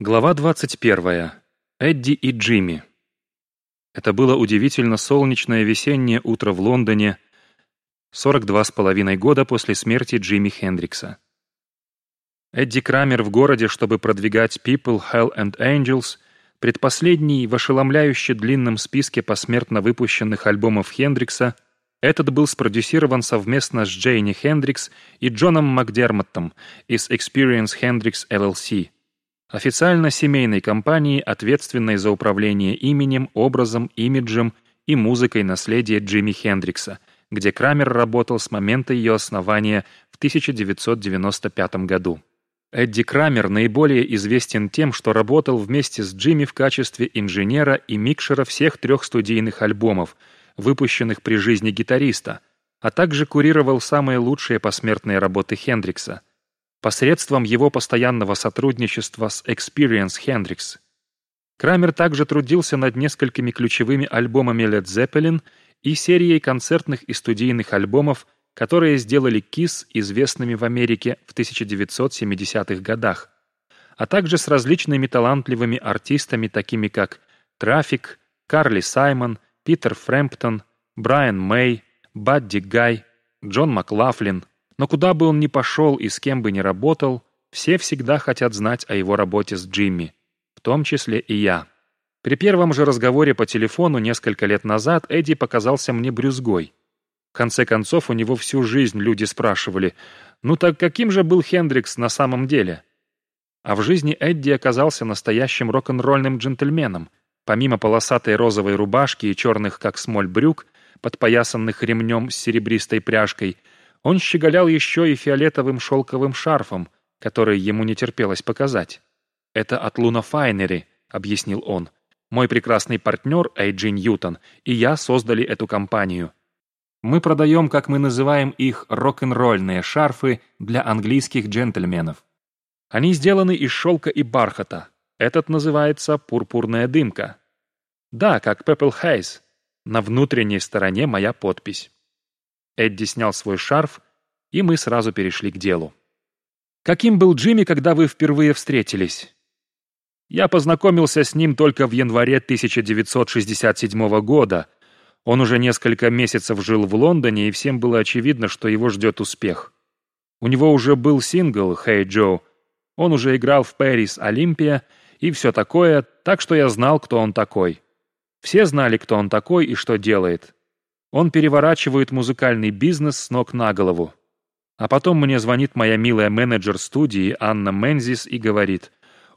Глава 21. Эдди и Джимми. Это было удивительно солнечное весеннее утро в Лондоне, 42 с половиной года после смерти Джимми Хендрикса. Эдди Крамер в городе, чтобы продвигать People, Hell and Angels, предпоследний в ошеломляюще длинном списке посмертно выпущенных альбомов Хендрикса, этот был спродюсирован совместно с Джейни Хендрикс и Джоном Макдермоттом из Experience Hendrix LLC – официально семейной компании, ответственной за управление именем, образом, имиджем и музыкой наследия Джимми Хендрикса, где Крамер работал с момента ее основания в 1995 году. Эдди Крамер наиболее известен тем, что работал вместе с Джимми в качестве инженера и микшера всех трех студийных альбомов, выпущенных при жизни гитариста, а также курировал самые лучшие посмертные работы Хендрикса – посредством его постоянного сотрудничества с Experience Hendrix. Крамер также трудился над несколькими ключевыми альбомами Led Zeppelin и серией концертных и студийных альбомов, которые сделали Kiss известными в Америке в 1970-х годах, а также с различными талантливыми артистами, такими как Трафик, Карли Саймон, Питер Фрэмптон, Брайан Мэй, Бадди Гай, Джон Маклафлин – но куда бы он ни пошел и с кем бы ни работал, все всегда хотят знать о его работе с Джимми, в том числе и я. При первом же разговоре по телефону несколько лет назад Эдди показался мне брюзгой. В конце концов, у него всю жизнь люди спрашивали, ну так каким же был Хендрикс на самом деле? А в жизни Эдди оказался настоящим рок-н-ролльным джентльменом. Помимо полосатой розовой рубашки и черных как смоль брюк, подпоясанных ремнем с серебристой пряжкой – он щеголял еще и фиолетовым шелковым шарфом, который ему не терпелось показать. «Это от Луна Файнери», — объяснил он. «Мой прекрасный партнер Эйджи Ньютон и я создали эту компанию. Мы продаем, как мы называем их, рок-н-ролльные шарфы для английских джентльменов. Они сделаны из шелка и бархата. Этот называется «пурпурная дымка». Да, как Purple Haze. На внутренней стороне моя подпись. Эдди снял свой шарф, и мы сразу перешли к делу. «Каким был Джимми, когда вы впервые встретились?» «Я познакомился с ним только в январе 1967 года. Он уже несколько месяцев жил в Лондоне, и всем было очевидно, что его ждет успех. У него уже был сингл «Hey Joe», он уже играл в «Пэрис Олимпия» и все такое, так что я знал, кто он такой. Все знали, кто он такой и что делает. Он переворачивает музыкальный бизнес с ног на голову. А потом мне звонит моя милая менеджер студии Анна Мензис и говорит,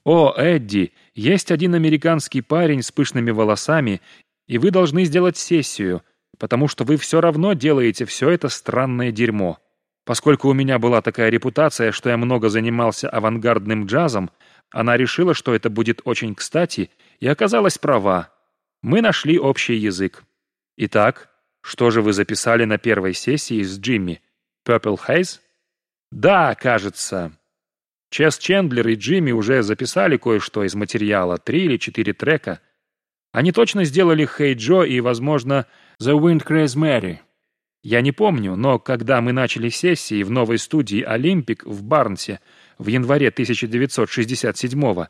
«О, Эдди, есть один американский парень с пышными волосами, и вы должны сделать сессию, потому что вы все равно делаете все это странное дерьмо». Поскольку у меня была такая репутация, что я много занимался авангардным джазом, она решила, что это будет очень кстати, и оказалась права. Мы нашли общий язык. Итак, что же вы записали на первой сессии с Джимми? Purple Haze? Да, кажется. Чес Чендлер и Джимми уже записали кое-что из материала, три или четыре трека. Они точно сделали «Hey Джо» и, возможно, «The Wind Craze Mary». Я не помню, но когда мы начали сессии в новой студии «Олимпик» в Барнсе в январе 1967-го,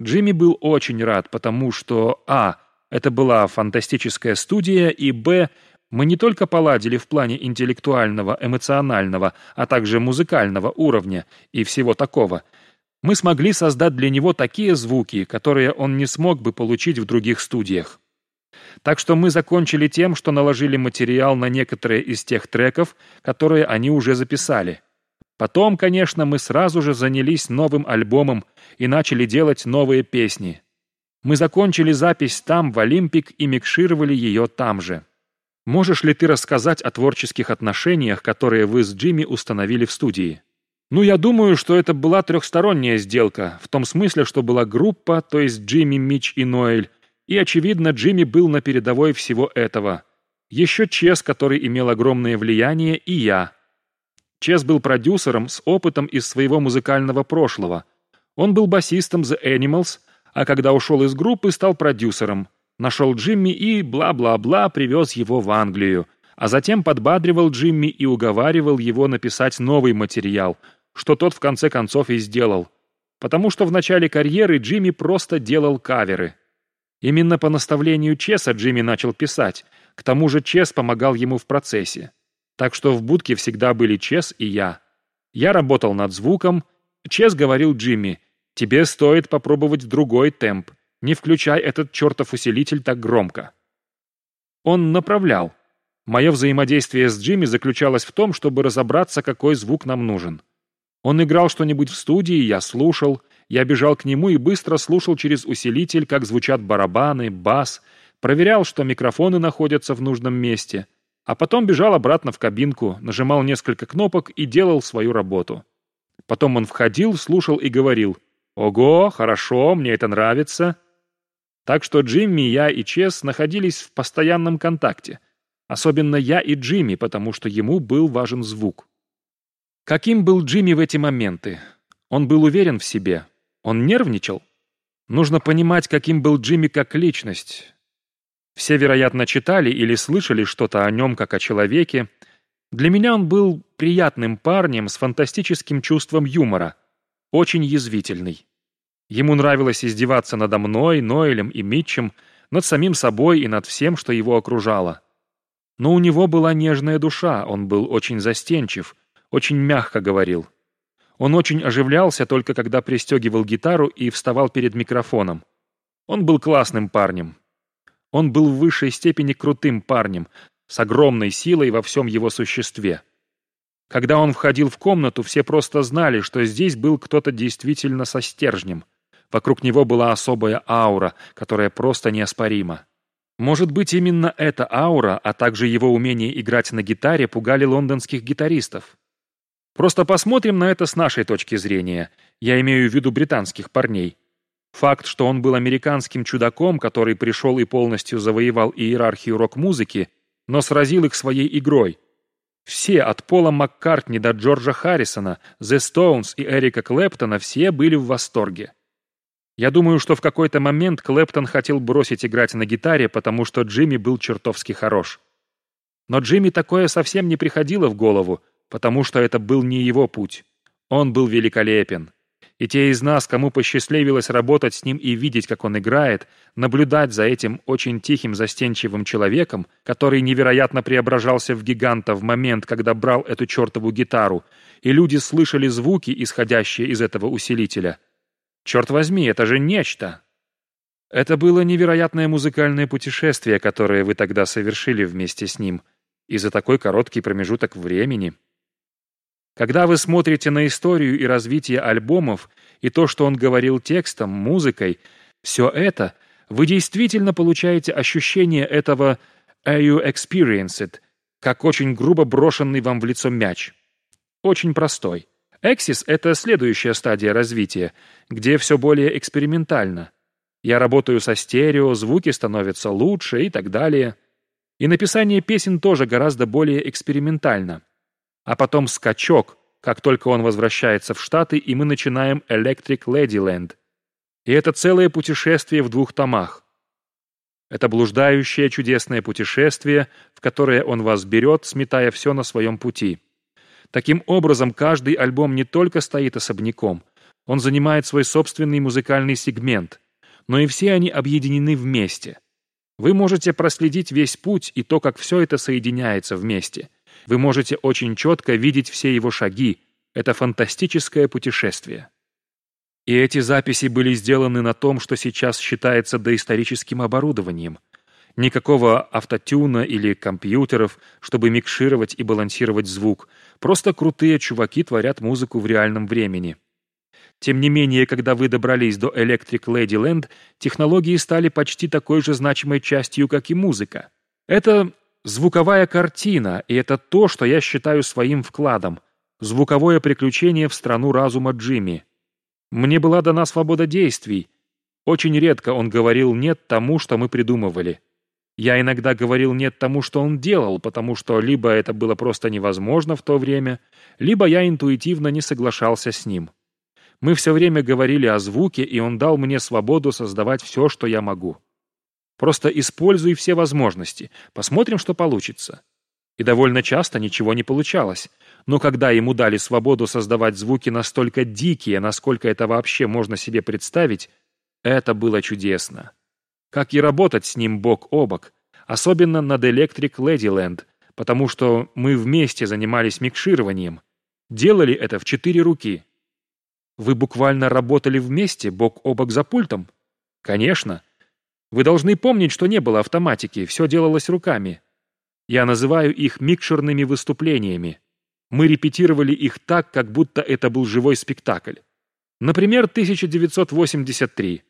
Джимми был очень рад, потому что а. это была фантастическая студия, и б. Мы не только поладили в плане интеллектуального, эмоционального, а также музыкального уровня и всего такого. Мы смогли создать для него такие звуки, которые он не смог бы получить в других студиях. Так что мы закончили тем, что наложили материал на некоторые из тех треков, которые они уже записали. Потом, конечно, мы сразу же занялись новым альбомом и начали делать новые песни. Мы закончили запись там, в Олимпик, и микшировали ее там же. Можешь ли ты рассказать о творческих отношениях, которые вы с Джимми установили в студии? Ну, я думаю, что это была трехсторонняя сделка, в том смысле, что была группа, то есть Джимми, Мич и Ноэль, и, очевидно, Джимми был на передовой всего этого. Еще Чес, который имел огромное влияние, и я. Чес был продюсером с опытом из своего музыкального прошлого. Он был басистом The Animals, а когда ушел из группы, стал продюсером – нашел Джимми и бла-бла-бла привез его в Англию, а затем подбадривал Джимми и уговаривал его написать новый материал, что тот в конце концов и сделал. потому что в начале карьеры Джимми просто делал каверы. Именно по наставлению Чеса Джимми начал писать, к тому же Чес помогал ему в процессе. Так что в будке всегда были Чес и я. Я работал над звуком. Чес говорил Джимми, «Тебе стоит попробовать другой темп. Не включай этот чертов усилитель так громко». Он направлял. Мое взаимодействие с Джимми заключалось в том, чтобы разобраться, какой звук нам нужен. Он играл что-нибудь в студии, я слушал. Я бежал к нему и быстро слушал через усилитель, как звучат барабаны, бас, проверял, что микрофоны находятся в нужном месте, а потом бежал обратно в кабинку, нажимал несколько кнопок и делал свою работу. Потом он входил, слушал и говорил «Ого, хорошо, мне это нравится». Так что Джимми, я и Чес находились в постоянном контакте. Особенно я и Джимми, потому что ему был важен звук. Каким был Джимми в эти моменты? Он был уверен в себе. Он нервничал. Нужно понимать, каким был Джимми как личность. Все, вероятно, читали или слышали что-то о нем как о человеке. Для меня он был приятным парнем с фантастическим чувством юмора, очень язвительный. Ему нравилось издеваться надо мной, Ноэлем и Митчем, над самим собой и над всем, что его окружало. Но у него была нежная душа, он был очень застенчив, очень мягко говорил. Он очень оживлялся только когда пристегивал гитару и вставал перед микрофоном. Он был классным парнем. Он был в высшей степени крутым парнем, с огромной силой во всем его существе. Когда он входил в комнату, все просто знали, что здесь был кто-то действительно со стержнем — Вокруг него была особая аура, которая просто неоспорима. Может быть, именно эта аура, а также его умение играть на гитаре пугали лондонских гитаристов. Просто посмотрим на это с нашей точки зрения. Я имею в виду британских парней. Факт, что он был американским чудаком, который пришел и полностью завоевал иерархию рок-музыки, но сразил их своей игрой. Все, от Пола Маккартни до Джорджа Харрисона, The Stones и Эрика Клэптона, все были в восторге. Я думаю, что в какой-то момент Клэптон хотел бросить играть на гитаре, потому что Джимми был чертовски хорош. Но Джимми такое совсем не приходило в голову, потому что это был не его путь. Он был великолепен. И те из нас, кому посчастливилось работать с ним и видеть, как он играет, наблюдать за этим очень тихим, застенчивым человеком, который невероятно преображался в гиганта в момент, когда брал эту чертову гитару, и люди слышали звуки, исходящие из этого усилителя — Черт возьми, это же нечто!» Это было невероятное музыкальное путешествие, которое вы тогда совершили вместе с ним, и за такой короткий промежуток времени. Когда вы смотрите на историю и развитие альбомов, и то, что он говорил текстом, музыкой, все это, вы действительно получаете ощущение этого «are you experience it», как очень грубо брошенный вам в лицо мяч. Очень простой. Эксис — это следующая стадия развития, где все более экспериментально. Я работаю со стерео, звуки становятся лучше и так далее. И написание песен тоже гораздо более экспериментально. А потом скачок, как только он возвращается в Штаты, и мы начинаем Electric Ladyland. И это целое путешествие в двух томах. Это блуждающее чудесное путешествие, в которое он вас берет, сметая все на своем пути. Таким образом, каждый альбом не только стоит особняком, он занимает свой собственный музыкальный сегмент, но и все они объединены вместе. Вы можете проследить весь путь и то, как все это соединяется вместе. Вы можете очень четко видеть все его шаги. Это фантастическое путешествие. И эти записи были сделаны на том, что сейчас считается доисторическим оборудованием. Никакого автотюна или компьютеров, чтобы микшировать и балансировать звук. Просто крутые чуваки творят музыку в реальном времени. Тем не менее, когда вы добрались до Electric Ladyland, технологии стали почти такой же значимой частью, как и музыка. Это звуковая картина, и это то, что я считаю своим вкладом. Звуковое приключение в страну разума Джимми. Мне была дана свобода действий. Очень редко он говорил «нет» тому, что мы придумывали. Я иногда говорил «нет» тому, что он делал, потому что либо это было просто невозможно в то время, либо я интуитивно не соглашался с ним. Мы все время говорили о звуке, и он дал мне свободу создавать все, что я могу. Просто используй все возможности, посмотрим, что получится. И довольно часто ничего не получалось. Но когда ему дали свободу создавать звуки настолько дикие, насколько это вообще можно себе представить, это было чудесно. Как и работать с ним бок о бок, особенно над Electric Ladyland, потому что мы вместе занимались микшированием. Делали это в четыре руки. Вы буквально работали вместе, бок о бок за пультом? Конечно. Вы должны помнить, что не было автоматики, все делалось руками. Я называю их микшерными выступлениями. Мы репетировали их так, как будто это был живой спектакль. Например, 1983.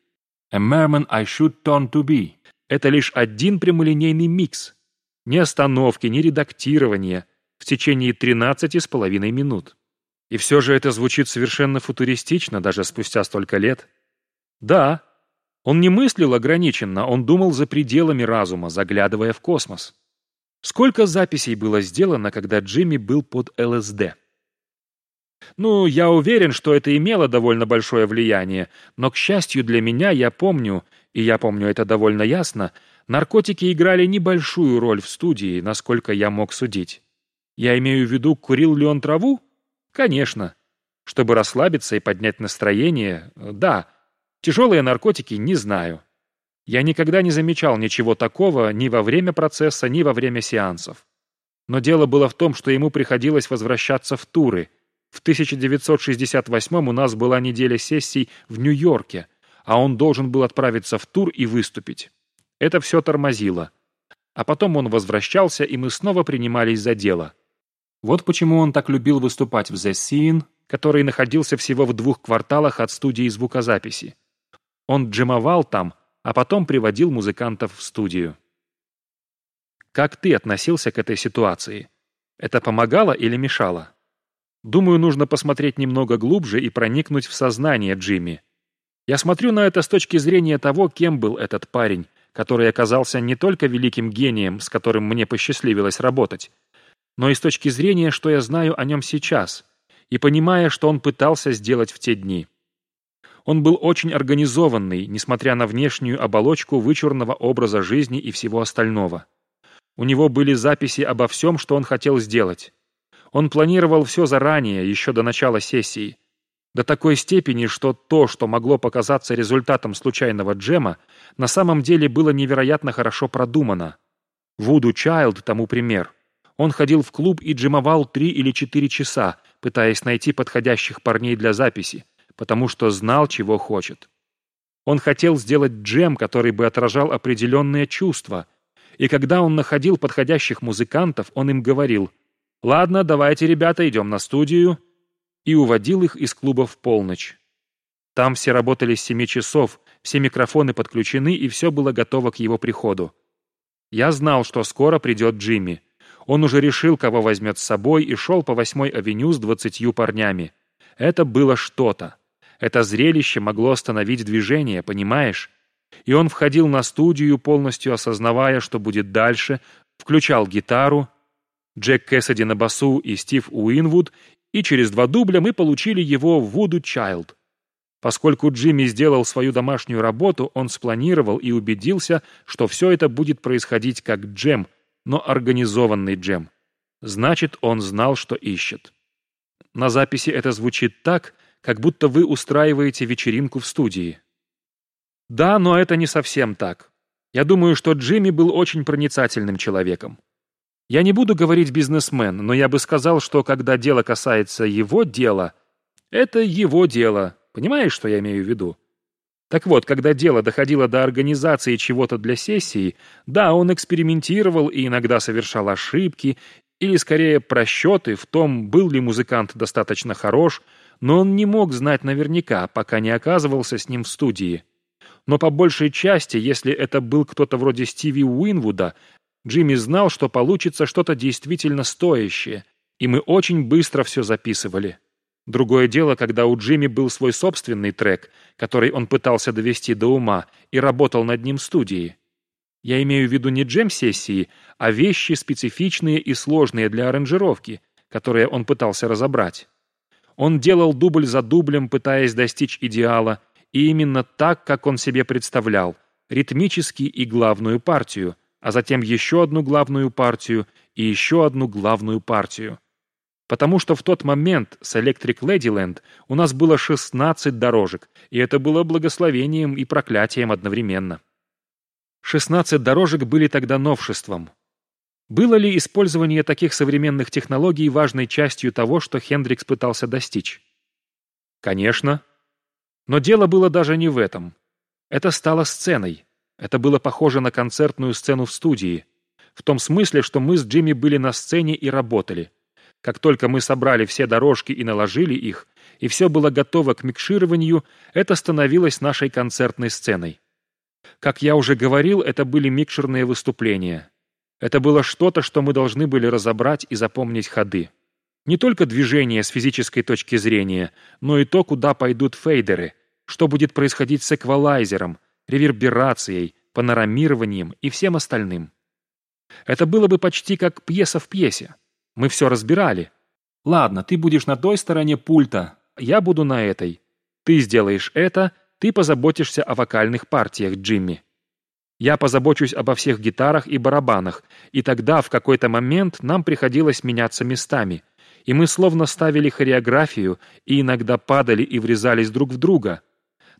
A Merman I Should Turn to Be. Это лишь один прямолинейный микс. Ни остановки, ни редактирования в течение 13 с половиной минут. И все же это звучит совершенно футуристично, даже спустя столько лет. Да, он не мыслил ограниченно, он думал за пределами разума, заглядывая в космос. Сколько записей было сделано, когда Джимми был под ЛСД? Ну, я уверен, что это имело довольно большое влияние, но, к счастью для меня, я помню, и я помню это довольно ясно, наркотики играли небольшую роль в студии, насколько я мог судить. Я имею в виду, курил ли он траву? Конечно. Чтобы расслабиться и поднять настроение, да. Тяжелые наркотики не знаю. Я никогда не замечал ничего такого ни во время процесса, ни во время сеансов. Но дело было в том, что ему приходилось возвращаться в туры. В 1968 у нас была неделя сессий в Нью-Йорке, а он должен был отправиться в тур и выступить. Это все тормозило. А потом он возвращался, и мы снова принимались за дело. Вот почему он так любил выступать в The Scene, который находился всего в двух кварталах от студии звукозаписи. Он джемовал там, а потом приводил музыкантов в студию. Как ты относился к этой ситуации? Это помогало или мешало? Думаю, нужно посмотреть немного глубже и проникнуть в сознание Джимми. Я смотрю на это с точки зрения того, кем был этот парень, который оказался не только великим гением, с которым мне посчастливилось работать, но и с точки зрения, что я знаю о нем сейчас, и понимая, что он пытался сделать в те дни. Он был очень организованный, несмотря на внешнюю оболочку вычурного образа жизни и всего остального. У него были записи обо всем, что он хотел сделать. Он планировал все заранее, еще до начала сессии. До такой степени, что то, что могло показаться результатом случайного джема, на самом деле было невероятно хорошо продумано. Вуду Чайлд тому пример. Он ходил в клуб и джемовал три или четыре часа, пытаясь найти подходящих парней для записи, потому что знал, чего хочет. Он хотел сделать джем, который бы отражал определенные чувства, и когда он находил подходящих музыкантов, он им говорил «Ладно, давайте, ребята, идем на студию», и уводил их из клуба в полночь. Там все работали с семи часов, все микрофоны подключены, и все было готово к его приходу. Я знал, что скоро придет Джимми. Он уже решил, кого возьмет с собой, и шел по восьмой авеню с двадцатью парнями. Это было что-то. Это зрелище могло остановить движение, понимаешь? И он входил на студию, полностью осознавая, что будет дальше, включал гитару, Джек Кэссиди на басу и Стив Уинвуд, и через два дубля мы получили его «Вуду Чайлд». Поскольку Джимми сделал свою домашнюю работу, он спланировал и убедился, что все это будет происходить как джем, но организованный джем. Значит, он знал, что ищет. На записи это звучит так, как будто вы устраиваете вечеринку в студии. Да, но это не совсем так. Я думаю, что Джимми был очень проницательным человеком. Я не буду говорить бизнесмен, но я бы сказал, что когда дело касается его дела, это его дело. Понимаешь, что я имею в виду? Так вот, когда дело доходило до организации чего-то для сессии, да, он экспериментировал и иногда совершал ошибки, или скорее просчеты в том, был ли музыкант достаточно хорош, но он не мог знать наверняка, пока не оказывался с ним в студии. Но по большей части, если это был кто-то вроде Стиви Уинвуда, Джимми знал, что получится что-то действительно стоящее, и мы очень быстро все записывали. Другое дело, когда у Джимми был свой собственный трек, который он пытался довести до ума, и работал над ним в студии. Я имею в виду не джем-сессии, а вещи специфичные и сложные для аранжировки, которые он пытался разобрать. Он делал дубль за дублем, пытаясь достичь идеала, и именно так, как он себе представлял, ритмически и главную партию, а затем еще одну главную партию и еще одну главную партию. Потому что в тот момент с Electric Ladyland у нас было 16 дорожек, и это было благословением и проклятием одновременно. 16 дорожек были тогда новшеством. Было ли использование таких современных технологий важной частью того, что Хендрикс пытался достичь? Конечно. Но дело было даже не в этом. Это стало сценой. Это было похоже на концертную сцену в студии. В том смысле, что мы с Джимми были на сцене и работали. Как только мы собрали все дорожки и наложили их, и все было готово к микшированию, это становилось нашей концертной сценой. Как я уже говорил, это были микшерные выступления. Это было что-то, что мы должны были разобрать и запомнить ходы. Не только движение с физической точки зрения, но и то, куда пойдут фейдеры, что будет происходить с эквалайзером, реверберацией, панорамированием и всем остальным. Это было бы почти как пьеса в пьесе. Мы все разбирали. Ладно, ты будешь на той стороне пульта, я буду на этой. Ты сделаешь это, ты позаботишься о вокальных партиях, Джимми. Я позабочусь обо всех гитарах и барабанах, и тогда в какой-то момент нам приходилось меняться местами, и мы словно ставили хореографию и иногда падали и врезались друг в друга.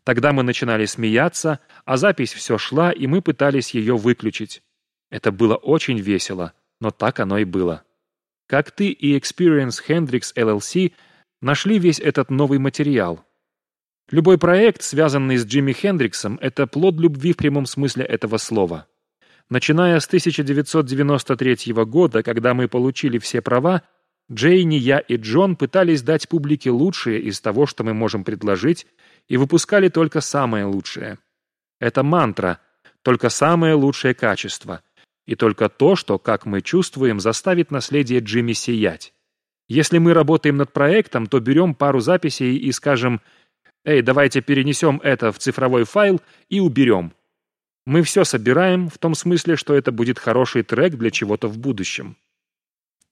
Тогда мы начинали смеяться, а запись все шла, и мы пытались ее выключить. Это было очень весело, но так оно и было. Как ты и Experience Hendrix LLC нашли весь этот новый материал? Любой проект, связанный с Джимми Хендриксом, это плод любви в прямом смысле этого слова. Начиная с 1993 года, когда мы получили все права, Джейни, я и Джон пытались дать публике лучшее из того, что мы можем предложить, и выпускали только самое лучшее. Это мантра, только самое лучшее качество, и только то, что, как мы чувствуем, заставит наследие Джимми сиять. Если мы работаем над проектом, то берем пару записей и скажем «Эй, давайте перенесем это в цифровой файл и уберем». Мы все собираем в том смысле, что это будет хороший трек для чего-то в будущем.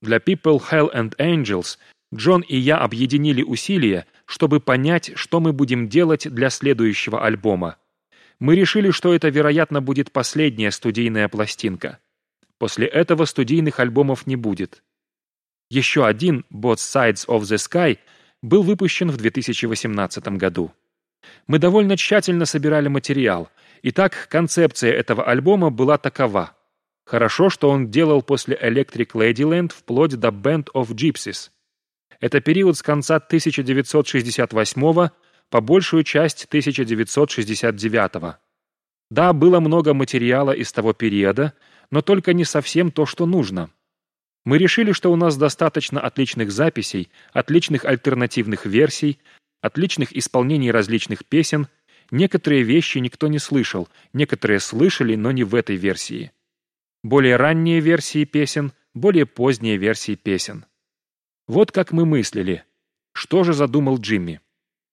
Для People, Hell and Angels Джон и я объединили усилия, чтобы понять, что мы будем делать для следующего альбома. Мы решили, что это, вероятно, будет последняя студийная пластинка. После этого студийных альбомов не будет. Еще один, Both Sides of the Sky, был выпущен в 2018 году. Мы довольно тщательно собирали материал, и так концепция этого альбома была такова. Хорошо, что он делал после Electric Ladyland вплоть до Band of Gypsies. Это период с конца 1968 по большую часть 1969 Да, было много материала из того периода, но только не совсем то, что нужно. Мы решили, что у нас достаточно отличных записей, отличных альтернативных версий, отличных исполнений различных песен. Некоторые вещи никто не слышал, некоторые слышали, но не в этой версии. Более ранние версии песен, более поздние версии песен. Вот как мы мыслили. Что же задумал Джимми?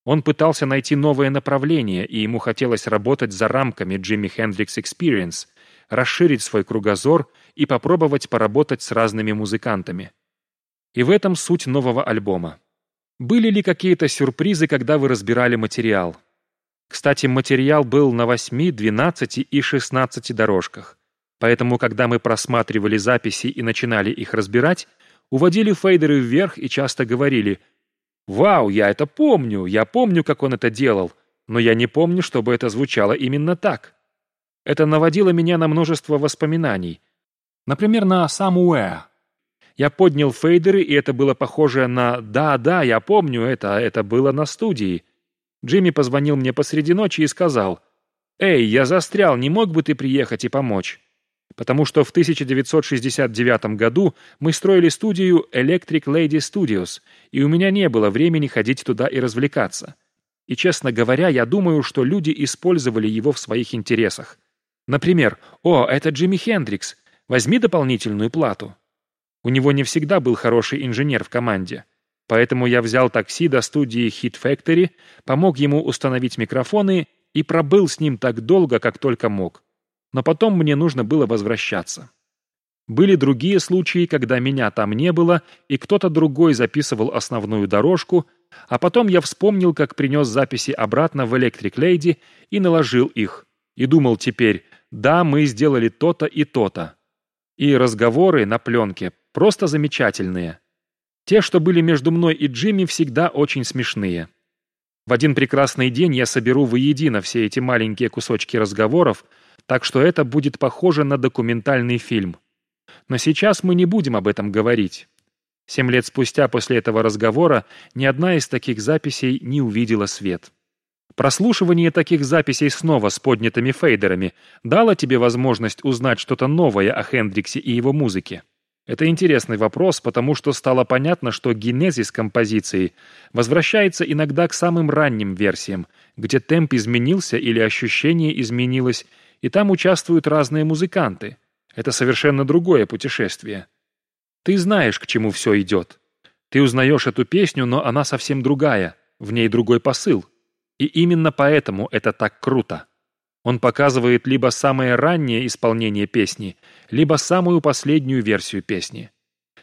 Он пытался найти новое направление, и ему хотелось работать за рамками Джимми Хендрикс Experience, расширить свой кругозор и попробовать поработать с разными музыкантами. И в этом суть нового альбома. Были ли какие-то сюрпризы, когда вы разбирали материал? Кстати, материал был на 8, 12 и 16 дорожках. Поэтому, когда мы просматривали записи и начинали их разбирать, уводили фейдеры вверх и часто говорили «Вау, я это помню, я помню, как он это делал, но я не помню, чтобы это звучало именно так». Это наводило меня на множество воспоминаний, Например, на Somewhere. Я поднял фейдеры, и это было похоже на «да-да, я помню это, это было на студии». Джимми позвонил мне посреди ночи и сказал «Эй, я застрял, не мог бы ты приехать и помочь?» Потому что в 1969 году мы строили студию Electric Lady Studios, и у меня не было времени ходить туда и развлекаться. И, честно говоря, я думаю, что люди использовали его в своих интересах. Например, «О, это Джимми Хендрикс, Возьми дополнительную плату. У него не всегда был хороший инженер в команде. Поэтому я взял такси до студии Hit Factory, помог ему установить микрофоны и пробыл с ним так долго, как только мог. Но потом мне нужно было возвращаться. Были другие случаи, когда меня там не было, и кто-то другой записывал основную дорожку, а потом я вспомнил, как принес записи обратно в Electric Lady и наложил их. И думал теперь, да, мы сделали то-то и то-то. И разговоры на пленке просто замечательные. Те, что были между мной и Джимми, всегда очень смешные. В один прекрасный день я соберу воедино все эти маленькие кусочки разговоров, так что это будет похоже на документальный фильм. Но сейчас мы не будем об этом говорить. Семь лет спустя после этого разговора ни одна из таких записей не увидела свет. Прослушивание таких записей снова с поднятыми фейдерами дало тебе возможность узнать что-то новое о Хендриксе и его музыке. Это интересный вопрос, потому что стало понятно, что генезис композиции возвращается иногда к самым ранним версиям, где темп изменился или ощущение изменилось, и там участвуют разные музыканты. Это совершенно другое путешествие. Ты знаешь, к чему все идет. Ты узнаешь эту песню, но она совсем другая, в ней другой посыл. И именно поэтому это так круто. Он показывает либо самое раннее исполнение песни, либо самую последнюю версию песни.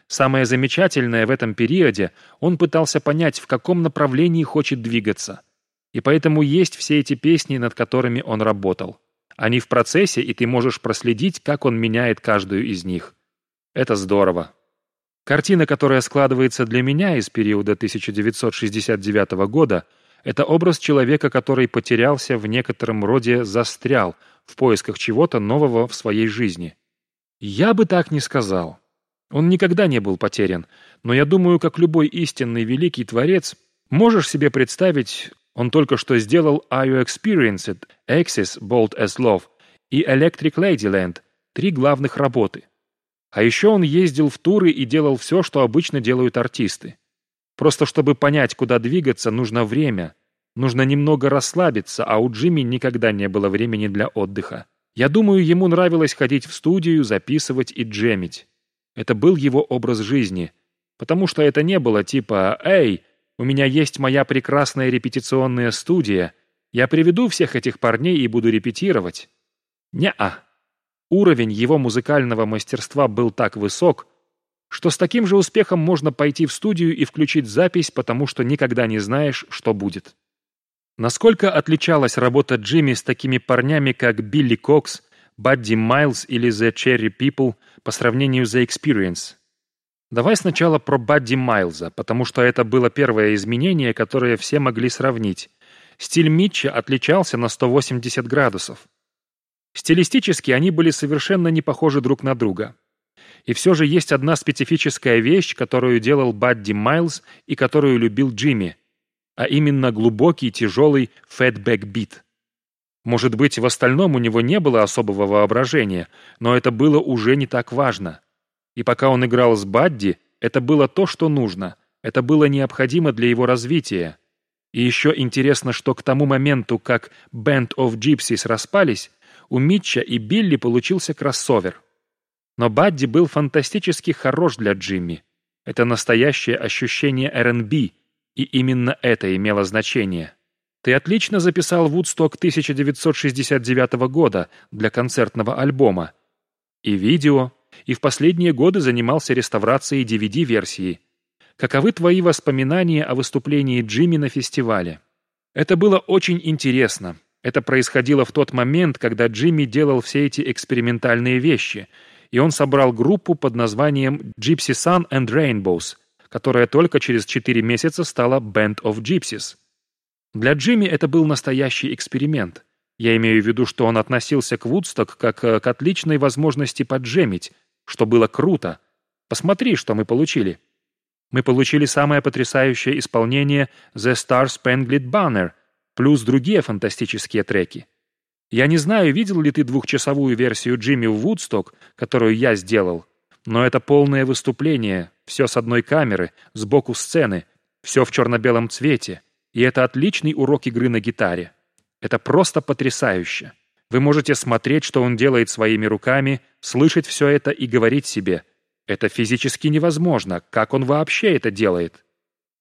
Самое замечательное в этом периоде, он пытался понять, в каком направлении хочет двигаться. И поэтому есть все эти песни, над которыми он работал. Они в процессе, и ты можешь проследить, как он меняет каждую из них. Это здорово. Картина, которая складывается для меня из периода 1969 года – это образ человека, который потерялся в некотором роде застрял в поисках чего-то нового в своей жизни. Я бы так не сказал. Он никогда не был потерян, но я думаю, как любой истинный великий творец, можешь себе представить, он только что сделал «Are You Experienced?», «Axis», «Bold as Love» и «Electric Ladyland» — три главных работы. А еще он ездил в туры и делал все, что обычно делают артисты. Просто чтобы понять, куда двигаться, нужно время. Нужно немного расслабиться, а у Джимми никогда не было времени для отдыха. Я думаю, ему нравилось ходить в студию, записывать и джемить. Это был его образ жизни. Потому что это не было типа «Эй, у меня есть моя прекрасная репетиционная студия. Я приведу всех этих парней и буду репетировать». Не-а. Уровень его музыкального мастерства был так высок, что с таким же успехом можно пойти в студию и включить запись, потому что никогда не знаешь, что будет. Насколько отличалась работа Джимми с такими парнями, как Билли Кокс, Бадди Майлз или The Cherry People по сравнению с The Experience? Давай сначала про Бадди Майлза, потому что это было первое изменение, которое все могли сравнить. Стиль Митча отличался на 180 градусов. Стилистически они были совершенно не похожи друг на друга. И все же есть одна специфическая вещь, которую делал Бадди Майлз и которую любил Джимми, а именно глубокий, тяжелый fatback beat. Может быть, в остальном у него не было особого воображения, но это было уже не так важно. И пока он играл с Бадди, это было то, что нужно. Это было необходимо для его развития. И еще интересно, что к тому моменту, как Band of Gypsys распались, у Митча и Билли получился кроссовер. Но Бадди был фантастически хорош для Джимми. Это настоящее ощущение R&B, и именно это имело значение. Ты отлично записал Вудсток 1969 года для концертного альбома. И видео, и в последние годы занимался реставрацией DVD-версии. Каковы твои воспоминания о выступлении Джимми на фестивале? Это было очень интересно. Это происходило в тот момент, когда Джимми делал все эти экспериментальные вещи – и он собрал группу под названием Gypsy Sun and Rainbows, которая только через четыре месяца стала Band of Gypsies. Для Джимми это был настоящий эксперимент. Я имею в виду, что он относился к Вудсток как э, к отличной возможности поджемить, что было круто. Посмотри, что мы получили. Мы получили самое потрясающее исполнение The Star Spangled Banner, плюс другие фантастические треки. Я не знаю, видел ли ты двухчасовую версию Джимми в Вудсток, которую я сделал, но это полное выступление, все с одной камеры, сбоку сцены, все в черно-белом цвете, и это отличный урок игры на гитаре. Это просто потрясающе. Вы можете смотреть, что он делает своими руками, слышать все это и говорить себе. Это физически невозможно, как он вообще это делает?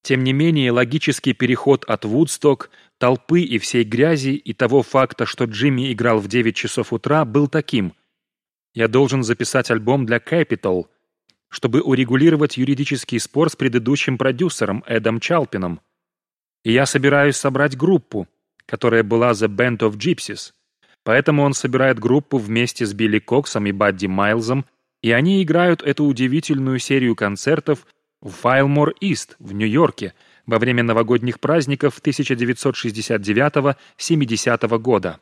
Тем не менее, логический переход от Вудсток толпы и всей грязи и того факта, что Джимми играл в 9 часов утра, был таким. Я должен записать альбом для Capital, чтобы урегулировать юридический спор с предыдущим продюсером Эдом Чалпином. И я собираюсь собрать группу, которая была The Band of Gypsies. Поэтому он собирает группу вместе с Билли Коксом и Бадди Майлзом, и они играют эту удивительную серию концертов в Файлмор Ист в Нью-Йорке во время новогодних праздников 1969-70 года.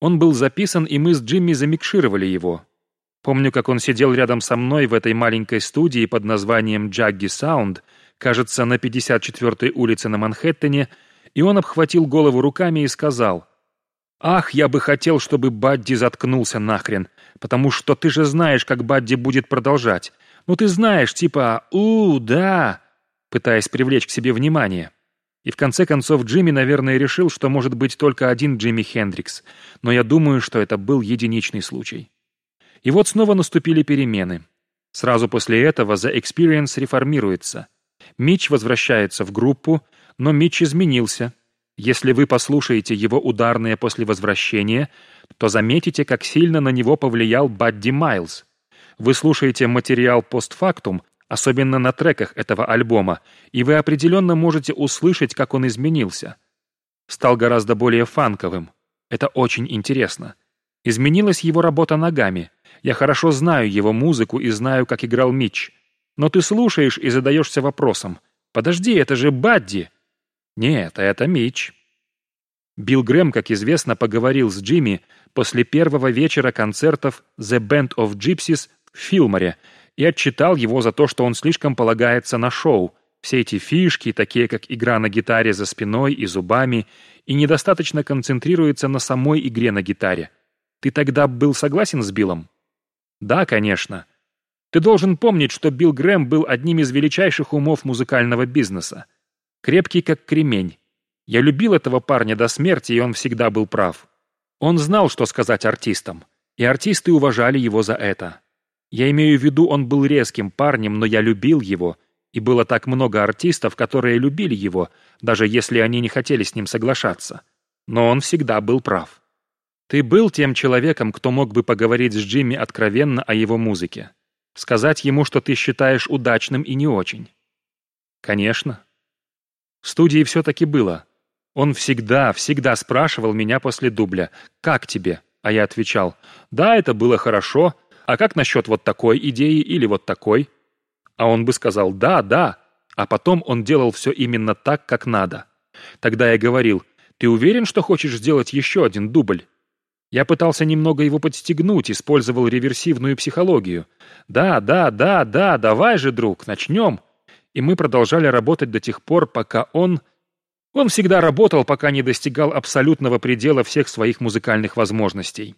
Он был записан, и мы с Джимми замикшировали его. Помню, как он сидел рядом со мной в этой маленькой студии под названием «Джагги Саунд», кажется, на 54-й улице на Манхэттене, и он обхватил голову руками и сказал, «Ах, я бы хотел, чтобы Бадди заткнулся нахрен, потому что ты же знаешь, как Бадди будет продолжать. Ну ты знаешь, типа «У, да», пытаясь привлечь к себе внимание. И в конце концов Джимми, наверное, решил, что может быть только один Джимми Хендрикс, но я думаю, что это был единичный случай. И вот снова наступили перемены. Сразу после этого The Experience реформируется. Митч возвращается в группу, но Митч изменился. Если вы послушаете его ударные после возвращения, то заметите, как сильно на него повлиял Бадди Майлз. Вы слушаете материал постфактум, особенно на треках этого альбома, и вы определенно можете услышать, как он изменился. Стал гораздо более фанковым. Это очень интересно. Изменилась его работа ногами. Я хорошо знаю его музыку и знаю, как играл Митч. Но ты слушаешь и задаешься вопросом. «Подожди, это же Бадди!» «Нет, это Митч». Билл Грэм, как известно, поговорил с Джимми после первого вечера концертов «The Band of Gypsies» в Филморе и отчитал его за то, что он слишком полагается на шоу, все эти фишки, такие как игра на гитаре за спиной и зубами, и недостаточно концентрируется на самой игре на гитаре. Ты тогда был согласен с Биллом? Да, конечно. Ты должен помнить, что Билл Грэм был одним из величайших умов музыкального бизнеса. Крепкий как кремень. Я любил этого парня до смерти, и он всегда был прав. Он знал, что сказать артистам, и артисты уважали его за это. Я имею в виду, он был резким парнем, но я любил его, и было так много артистов, которые любили его, даже если они не хотели с ним соглашаться. Но он всегда был прав. Ты был тем человеком, кто мог бы поговорить с Джимми откровенно о его музыке. Сказать ему, что ты считаешь удачным и не очень. Конечно. В студии все-таки было. Он всегда, всегда спрашивал меня после дубля, «Как тебе?» А я отвечал, «Да, это было хорошо, а как насчет вот такой идеи или вот такой? А он бы сказал «да, да», а потом он делал все именно так, как надо. Тогда я говорил «ты уверен, что хочешь сделать еще один дубль?» Я пытался немного его подстегнуть, использовал реверсивную психологию. «Да, да, да, да, давай же, друг, начнем!» И мы продолжали работать до тех пор, пока он... Он всегда работал, пока не достигал абсолютного предела всех своих музыкальных возможностей.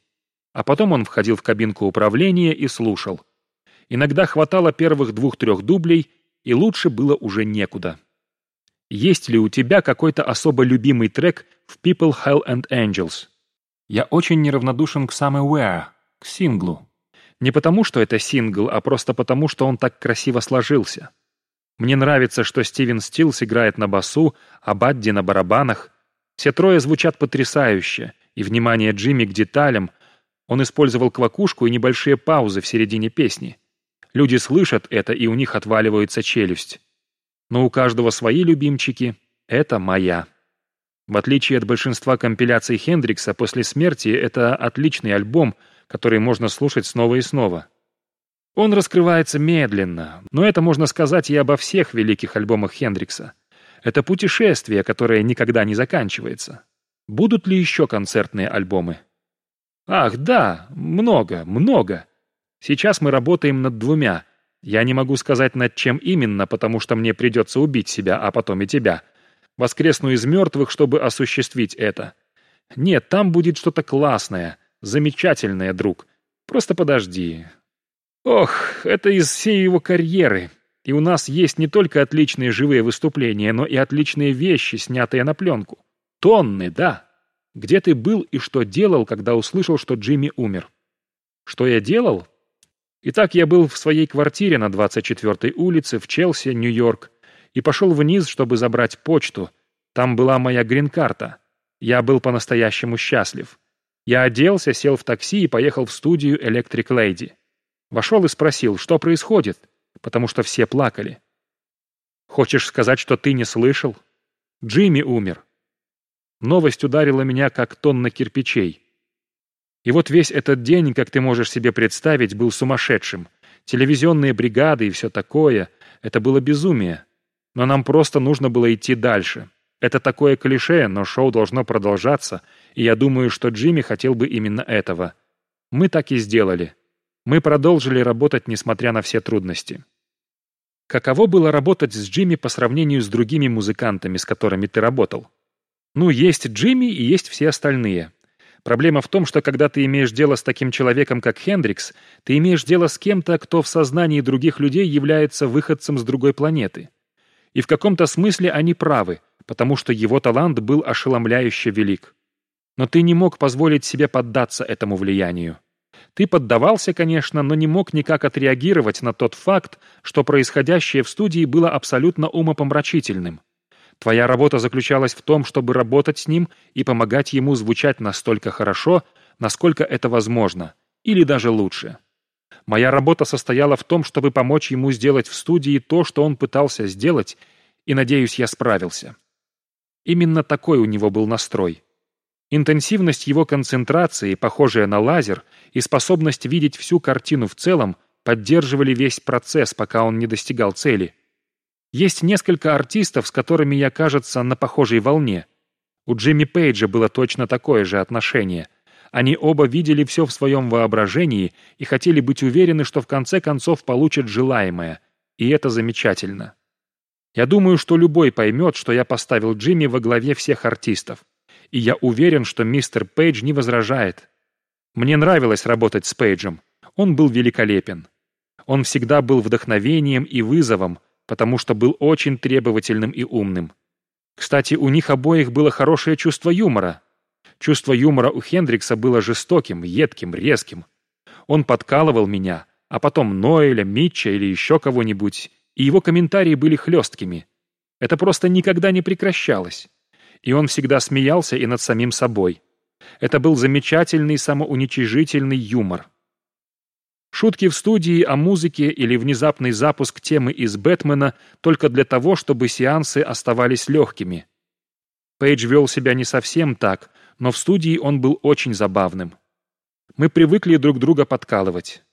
А потом он входил в кабинку управления и слушал. Иногда хватало первых двух-трех дублей, и лучше было уже некуда. Есть ли у тебя какой-то особо любимый трек в People, Hell and Angels? Я очень неравнодушен к Somewhere, к синглу. Не потому, что это сингл, а просто потому, что он так красиво сложился. Мне нравится, что Стивен Стилс играет на басу, а Бадди на барабанах. Все трое звучат потрясающе, и внимание Джимми к деталям — он использовал квакушку и небольшие паузы в середине песни. Люди слышат это, и у них отваливается челюсть. Но у каждого свои любимчики. Это моя. В отличие от большинства компиляций Хендрикса, после смерти это отличный альбом, который можно слушать снова и снова. Он раскрывается медленно, но это можно сказать и обо всех великих альбомах Хендрикса. Это путешествие, которое никогда не заканчивается. Будут ли еще концертные альбомы? Ах, да, много, много. Сейчас мы работаем над двумя. Я не могу сказать, над чем именно, потому что мне придется убить себя, а потом и тебя. Воскресну из мертвых, чтобы осуществить это. Нет, там будет что-то классное, замечательное, друг. Просто подожди. Ох, это из всей его карьеры. И у нас есть не только отличные живые выступления, но и отличные вещи, снятые на пленку. Тонны, да. Где ты был и что делал, когда услышал, что Джимми умер? Что я делал? Итак, я был в своей квартире на 24-й улице в Челси, Нью-Йорк, и пошел вниз, чтобы забрать почту. Там была моя грин-карта. Я был по-настоящему счастлив. Я оделся, сел в такси и поехал в студию Electric Lady. Вошел и спросил, что происходит, потому что все плакали. «Хочешь сказать, что ты не слышал? Джимми умер. Новость ударила меня, как тонна кирпичей. И вот весь этот день, как ты можешь себе представить, был сумасшедшим. телевизионные бригады и все такое. Это было безумие. Но нам просто нужно было идти дальше. Это такое клише, но шоу должно продолжаться, и я думаю, что Джимми хотел бы именно этого. Мы так и сделали. Мы продолжили работать, несмотря на все трудности. Каково было работать с Джимми по сравнению с другими музыкантами, с которыми ты работал? Ну, есть Джимми и есть все остальные. Проблема в том, что когда ты имеешь дело с таким человеком, как Хендрикс, ты имеешь дело с кем-то, кто в сознании других людей является выходцем с другой планеты. И в каком-то смысле они правы, потому что его талант был ошеломляюще велик. Но ты не мог позволить себе поддаться этому влиянию. Ты поддавался, конечно, но не мог никак отреагировать на тот факт, что происходящее в студии было абсолютно умопомрачительным. Твоя работа заключалась в том, чтобы работать с ним и помогать ему звучать настолько хорошо, насколько это возможно, или даже лучше. Моя работа состояла в том, чтобы помочь ему сделать в студии то, что он пытался сделать, и, надеюсь, я справился. Именно такой у него был настрой. Интенсивность его концентрации, похожая на лазер, и способность видеть всю картину в целом поддерживали весь процесс, пока он не достигал цели – есть несколько артистов, с которыми я, кажется, на похожей волне. У Джимми Пейджа было точно такое же отношение. Они оба видели все в своем воображении и хотели быть уверены, что в конце концов получат желаемое. И это замечательно. Я думаю, что любой поймет, что я поставил Джимми во главе всех артистов. И я уверен, что мистер Пейдж не возражает. Мне нравилось работать с Пейджем. Он был великолепен. Он всегда был вдохновением и вызовом, потому что был очень требовательным и умным. Кстати, у них обоих было хорошее чувство юмора. Чувство юмора у Хендрикса было жестоким, едким, резким. Он подкалывал меня, а потом Ноэля, Митча или еще кого-нибудь, и его комментарии были хлесткими. Это просто никогда не прекращалось. И он всегда смеялся и над самим собой. Это был замечательный самоуничижительный юмор. Шутки в студии о музыке или внезапный запуск темы из «Бэтмена» только для того, чтобы сеансы оставались легкими. Пейдж вел себя не совсем так, но в студии он был очень забавным. Мы привыкли друг друга подкалывать.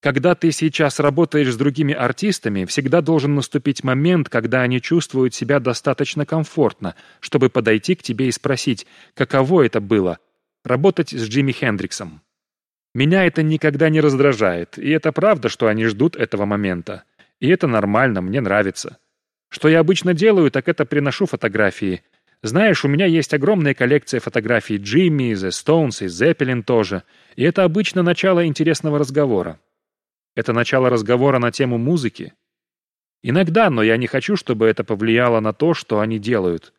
Когда ты сейчас работаешь с другими артистами, всегда должен наступить момент, когда они чувствуют себя достаточно комфортно, чтобы подойти к тебе и спросить, каково это было — работать с Джимми Хендриксом. Меня это никогда не раздражает, и это правда, что они ждут этого момента. И это нормально, мне нравится. Что я обычно делаю, так это приношу фотографии. Знаешь, у меня есть огромная коллекция фотографий Джимми, The Stones и Zeppelin тоже. И это обычно начало интересного разговора. Это начало разговора на тему музыки. Иногда, но я не хочу, чтобы это повлияло на то, что они делают.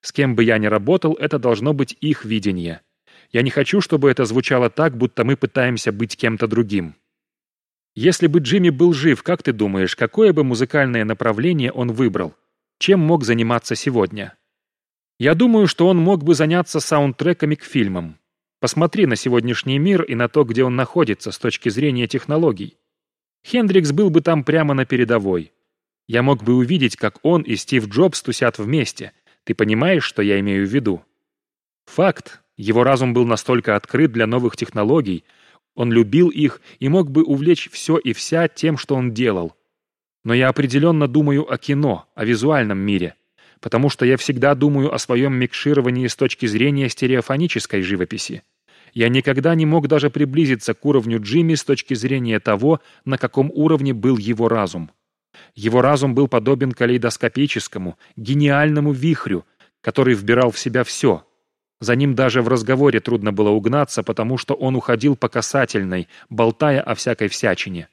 С кем бы я ни работал, это должно быть их видение. Я не хочу, чтобы это звучало так, будто мы пытаемся быть кем-то другим. Если бы Джимми был жив, как ты думаешь, какое бы музыкальное направление он выбрал? Чем мог заниматься сегодня? Я думаю, что он мог бы заняться саундтреками к фильмам. Посмотри на сегодняшний мир и на то, где он находится с точки зрения технологий. Хендрикс был бы там прямо на передовой. Я мог бы увидеть, как он и Стив Джобс тусят вместе. Ты понимаешь, что я имею в виду? Факт, его разум был настолько открыт для новых технологий, он любил их и мог бы увлечь все и вся тем, что он делал. Но я определенно думаю о кино, о визуальном мире, потому что я всегда думаю о своем микшировании с точки зрения стереофонической живописи. Я никогда не мог даже приблизиться к уровню Джимми с точки зрения того, на каком уровне был его разум. Его разум был подобен калейдоскопическому, гениальному вихрю, который вбирал в себя все, за ним даже в разговоре трудно было угнаться, потому что он уходил по касательной, болтая о всякой всячине.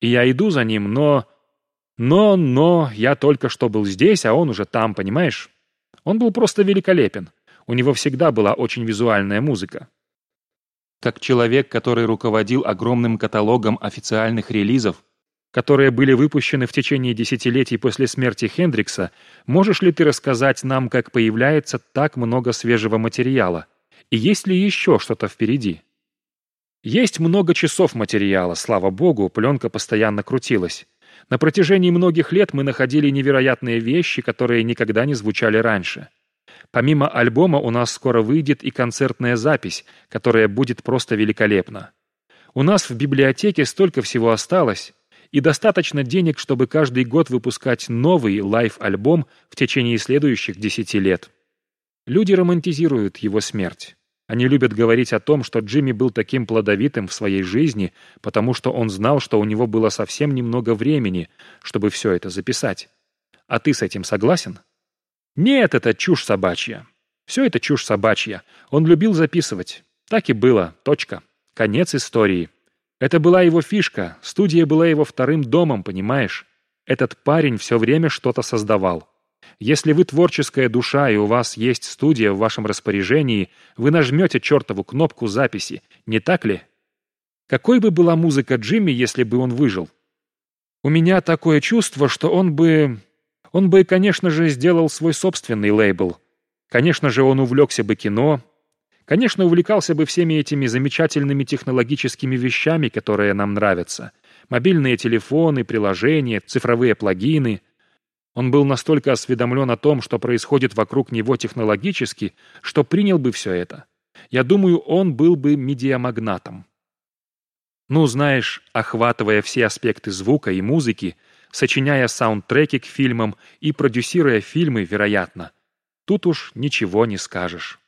И я иду за ним, но... Но, но, я только что был здесь, а он уже там, понимаешь? Он был просто великолепен. У него всегда была очень визуальная музыка. Как человек, который руководил огромным каталогом официальных релизов, которые были выпущены в течение десятилетий после смерти Хендрикса, можешь ли ты рассказать нам, как появляется так много свежего материала? И есть ли еще что-то впереди? Есть много часов материала, слава богу, пленка постоянно крутилась. На протяжении многих лет мы находили невероятные вещи, которые никогда не звучали раньше. Помимо альбома у нас скоро выйдет и концертная запись, которая будет просто великолепна. У нас в библиотеке столько всего осталось, и достаточно денег, чтобы каждый год выпускать новый лайв-альбом в течение следующих десяти лет. Люди романтизируют его смерть. Они любят говорить о том, что Джимми был таким плодовитым в своей жизни, потому что он знал, что у него было совсем немного времени, чтобы все это записать. А ты с этим согласен? Нет, это чушь собачья. Все это чушь собачья. Он любил записывать. Так и было. Точка. Конец истории. Это была его фишка. Студия была его вторым домом, понимаешь? Этот парень все время что-то создавал. Если вы творческая душа и у вас есть студия в вашем распоряжении, вы нажмете чертову кнопку записи, не так ли? Какой бы была музыка Джимми, если бы он выжил? У меня такое чувство, что он бы... Он бы, конечно же, сделал свой собственный лейбл. Конечно же, он увлекся бы кино. Конечно, увлекался бы всеми этими замечательными технологическими вещами, которые нам нравятся. Мобильные телефоны, приложения, цифровые плагины — он был настолько осведомлен о том, что происходит вокруг него технологически, что принял бы все это. Я думаю, он был бы медиамагнатом. Ну, знаешь, охватывая все аспекты звука и музыки, сочиняя саундтреки к фильмам и продюсируя фильмы, вероятно. Тут уж ничего не скажешь.